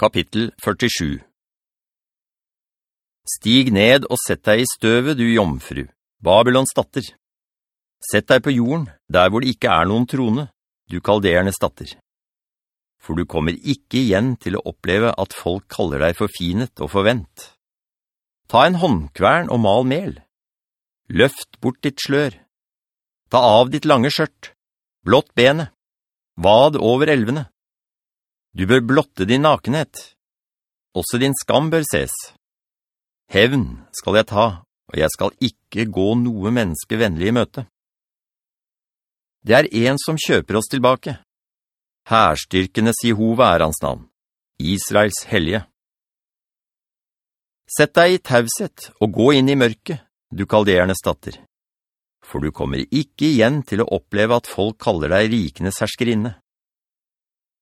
Kapittel 47 Stig ned og sett deg i støvet, du jomfru, Babylons datter. Sett deg på jorden, der hvor det ikke er noen trone, du kalderende datter. For du kommer ikke igjen til å oppleve at folk kaller deg forfinet og forvent. Ta en håndkvern og mal mel. Løft bort ditt slør. Ta av ditt lange skjørt. Blått benet. Vad over elvene. Du bør blotte din nakenhet. Også din skam bør ses. Hevn skal jeg ta, og jeg skal ikke gå noe menneskevennlig i møte. Det er en som kjøper oss tilbake. Herstyrkenes Jehova er hans navn. Israels hellige. Sett deg i tauset og gå inn i mørket, du kalderernes datter. For du kommer ikke igjen til å oppleve at folk kaller deg rikenes herskerinne.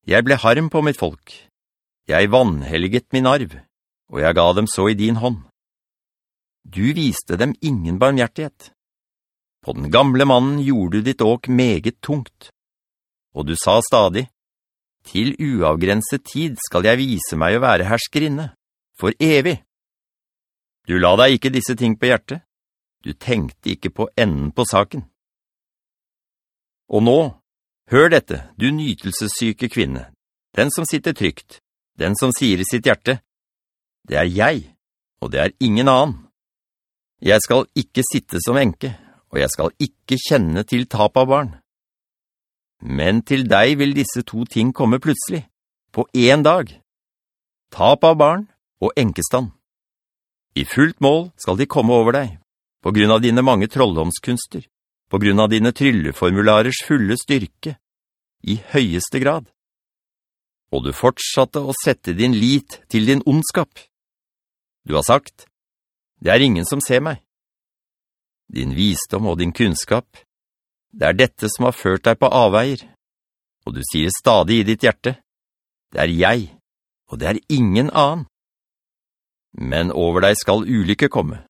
Jeg ble harm på mitt folk. Jeg vannhelget min arv, og jeg ga dem så i din hånd. Du viste dem ingen barmhjertighet. På den gamle mannen gjorde du ditt åk meget tungt. Og du sa stadig, «Til uavgrenset tid skal jeg vise meg å være herskerinne, for evig.» Du la deg ikke disse ting på hjertet. Du tenkte ikke på enden på saken. Og nå, Hør dette, du nytelsessyke kvinne, den som sitter trygt, den som sier i sitt hjerte, det er jeg, og det er ingen annen. Jeg skal ikke sitte som enke, og jeg skal ikke kjenne til tap av barn. Men til deg vil disse to ting komme plutselig, på en dag. Tap av barn og enkestand. I fullt mål skal de komme over deg, på grunn av dine mange trolldomskunster på grunn av dine trylleformularers fulle styrke, i høyeste grad. Og du fortsatte å sette din lit til din ondskap. Du har sagt, det er ingen som ser meg. Din visdom og din kunnskap, det er dette som har ført deg på avveier. Og du sier stadig i ditt hjerte, det er jeg, og det er ingen annen. Men over deg skal ulykke komme.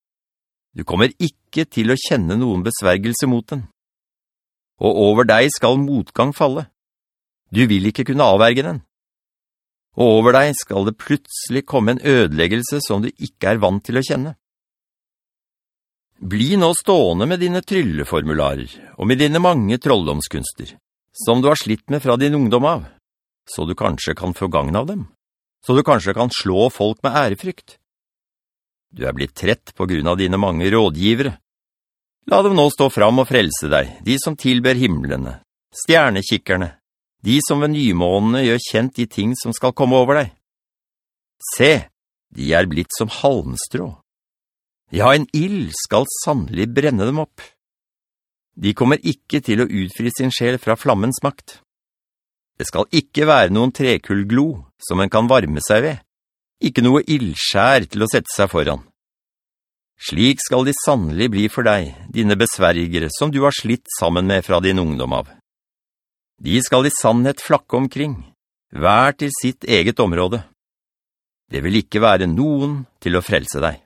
Du kommer ikke til å kjenne noen besvergelse mot den. Og over deg skal motgang falle. Du vil ikke kunne avverge den. Og over deg skal det plutselig komme en ødeleggelse som du ikke er vant til å kjenne. Bli nå stående med dine trylleformularer og med dine mange trolldomskunster, som du har slitt med fra din ungdom av, så du kanskje kan få gangen av dem, så du kanskje kan slå folk med ærefrykt. Du er blitt trett på grunn av dine mange rådgivere. La dem nå stå fram og frelse deg, de som tilber himmelene, stjernekikkerne, de som ved nymånene gjør kjent de ting som skal komme over deg. Se, de er blitt som halmstrå. Ja, en ild skal sannelig brenne dem opp. De kommer ikke til å utfri sin sjel fra flammens makt. Det skal ikke være noen trekullglo som en kan varme seg ved ikke noe ildskjær til å sette seg foran. Slik skal de sannelig bli for deg, dine besvergere, som du har slitt sammen med fra din ungdom av. De skal i sannhet flakke omkring, hver til sitt eget område. Det vil ikke være noen til å frelse deg.